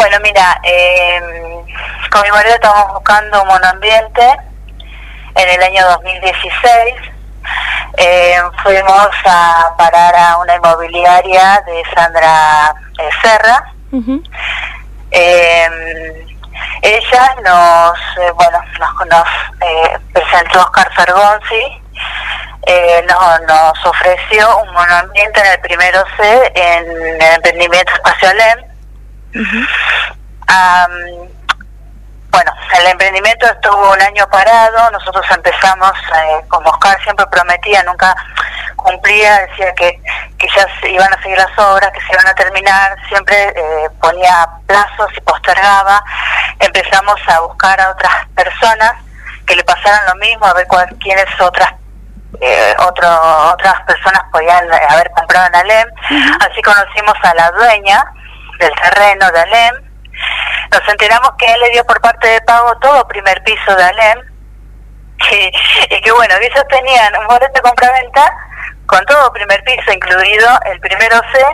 Bueno, mira, eh, con mi marido estamos buscando un monoambiente en el año 2016. Eh, fuimos a parar a una inmobiliaria de Sandra eh, Serra. eh, ella nos, eh, bueno, nos, nos eh, presentó Oscar Fergonzi, eh, nos, nos ofreció un monoambiente en el primero C en el emprendimiento Am, bueno, el emprendimiento estuvo un año parado, nosotros empezamos, eh, como Oscar siempre prometía, nunca cumplía, decía que, que ya se iban a seguir las obras, que se iban a terminar, siempre eh, ponía plazos y postergaba. Empezamos a buscar a otras personas que le pasaran lo mismo, a ver cuál, quiénes otras eh, otro, otras personas podían haber comprado en Alem. Así conocimos a la dueña del terreno de Alem. Nos enteramos que él le dio por parte de pago todo primer piso de Alem. Que, y que bueno, ellos tenían un boleto de compra-venta con todo primer piso, incluido el primero C,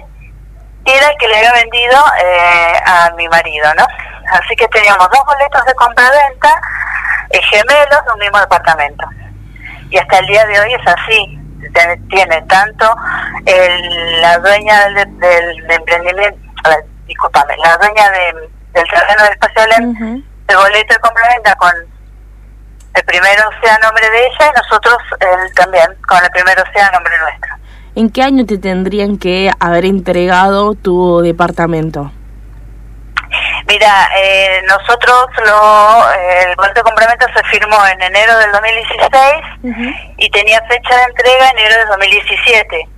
y era el que le había vendido eh, a mi marido, ¿no? Así que teníamos dos boletos de compra-venta eh, gemelos de un mismo departamento y hasta el día de hoy es así. Tiene, tanto el, la dueña del, del, del emprendimiento, discúlpame, la dueña de, del terreno del espacio el boleto de compra-venta con el primero sea a nombre de ella y nosotros el, también con el primero sea a nombre nuestro. ¿En qué año te tendrían que haber entregado tu departamento? Mira, eh, nosotros lo, el boleto de complemento se firmó en enero del 2016 y tenía fecha de entrega en enero del 2017.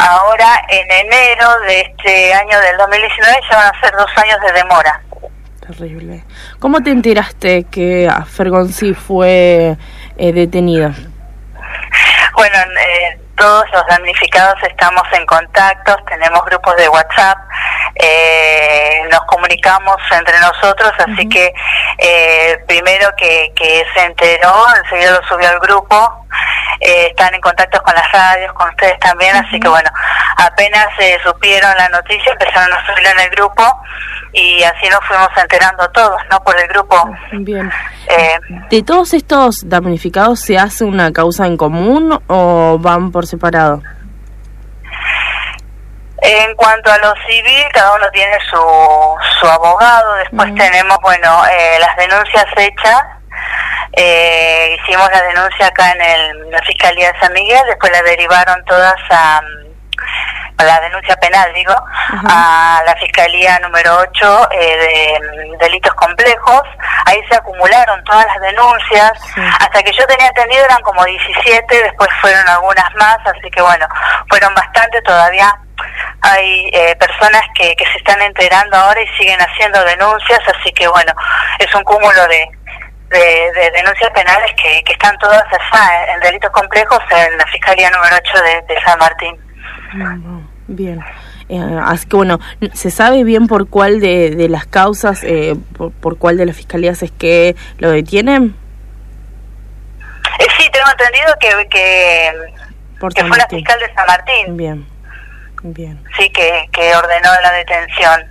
Ahora, en enero de este año del 2019, ya van a ser dos años de demora. Terrible. ¿Cómo te enteraste que Fergonzi fue eh, detenido? Bueno, eh, todos los damnificados estamos en contacto, tenemos grupos de WhatsApp, eh, nos comunicamos entre nosotros, así que eh, primero que, que se enteró, enseguida lo subió al grupo, eh, están en contacto con las radios, con ustedes también, así que bueno, apenas eh, supieron la noticia, empezaron a subirla en el grupo y así nos fuimos enterando todos, ¿no? Por el grupo. Bien. Eh, ¿De todos estos damnificados se hace una causa en común o van por separado? En cuanto a lo civil, cada uno tiene su, su abogado. Después tenemos, bueno, eh, las denuncias hechas. Eh, hicimos la denuncia acá en el, la Fiscalía de San Miguel, después la derivaron todas a, a la denuncia penal, digo, a la Fiscalía número 8 eh, de mm, delitos complejos. Ahí se acumularon todas las denuncias. Hasta que yo tenía entendido eran como 17, después fueron algunas más, así que bueno, fueron bastante todavía hay eh, personas que, que se están enterando ahora y siguen haciendo denuncias, así que bueno, es un cúmulo de, de, de denuncias penales que, que están todas allá en delitos complejos en la Fiscalía número 8 de, de San Martín. Bien. Eh, así que bueno, ¿se sabe bien por cuál de, de las causas, eh, por, por cuál de las fiscalías es que lo detienen? Eh, sí, tengo entendido que, que, Por que San fue la fiscal de San Martín, Bien, bien. sí, que, que ordenó la detención.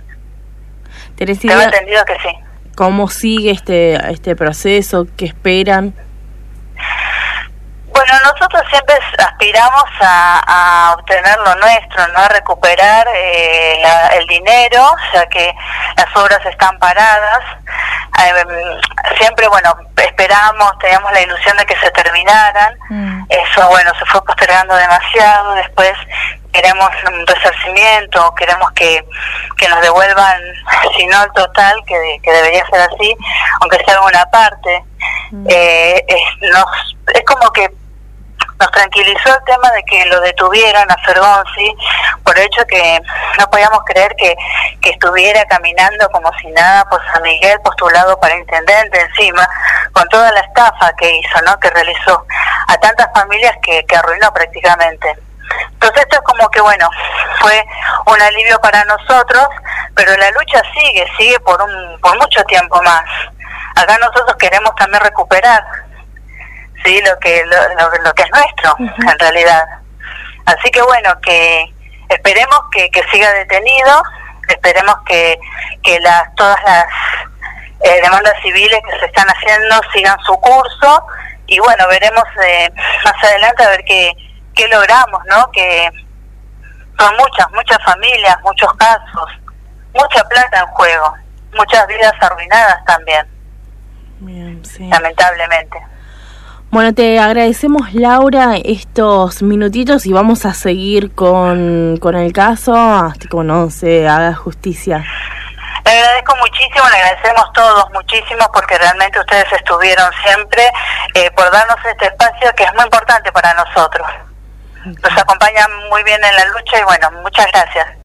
¿Tenés Tengo entendido que sí. Cómo sigue este, este proceso? ¿Qué esperan? Bueno, nosotros siempre aspiramos a, a obtener lo nuestro, ¿no? A recuperar eh, la- el dinero, ya que las obras están paradas. Eh, siempre, bueno, esperamos, teníamos la ilusión de que se terminaran. Eso, bueno, se fue postergando demasiado. Después queremos un resarcimiento, queremos que, que nos devuelvan, si no el total, que, que debería ser así, aunque sea una parte. Eh, es, nos, es como que nos tranquilizó el tema de que lo detuvieron a Fergonzi por el hecho que no podíamos creer que, que estuviera caminando como si nada por San Miguel postulado para intendente encima con toda la estafa que hizo, ¿no? Que realizó a tantas familias que, que arruinó prácticamente. Entonces esto es como que bueno, fue un alivio para nosotros, pero la lucha sigue, sigue por un por mucho tiempo más. Acá nosotros queremos también recuperar sí lo que lo, lo- lo que es nuestro en realidad. Así que bueno que esperemos que, que siga detenido esperemos que, que las, todas las eh, demandas civiles que se están haciendo sigan su curso y bueno, veremos eh, más adelante a ver qué, qué logramos, ¿no? Que son muchas, muchas familias, muchos casos, mucha plata en juego, muchas vidas arruinadas también, lamentablemente. Bueno, te agradecemos Laura estos minutitos y vamos a seguir con, con el caso hasta que no se haga justicia. Le agradezco muchísimo, le agradecemos todos muchísimo porque realmente ustedes estuvieron siempre eh, por darnos este espacio que es muy importante para nosotros. Nos acompañan muy bien en la lucha y bueno, muchas gracias.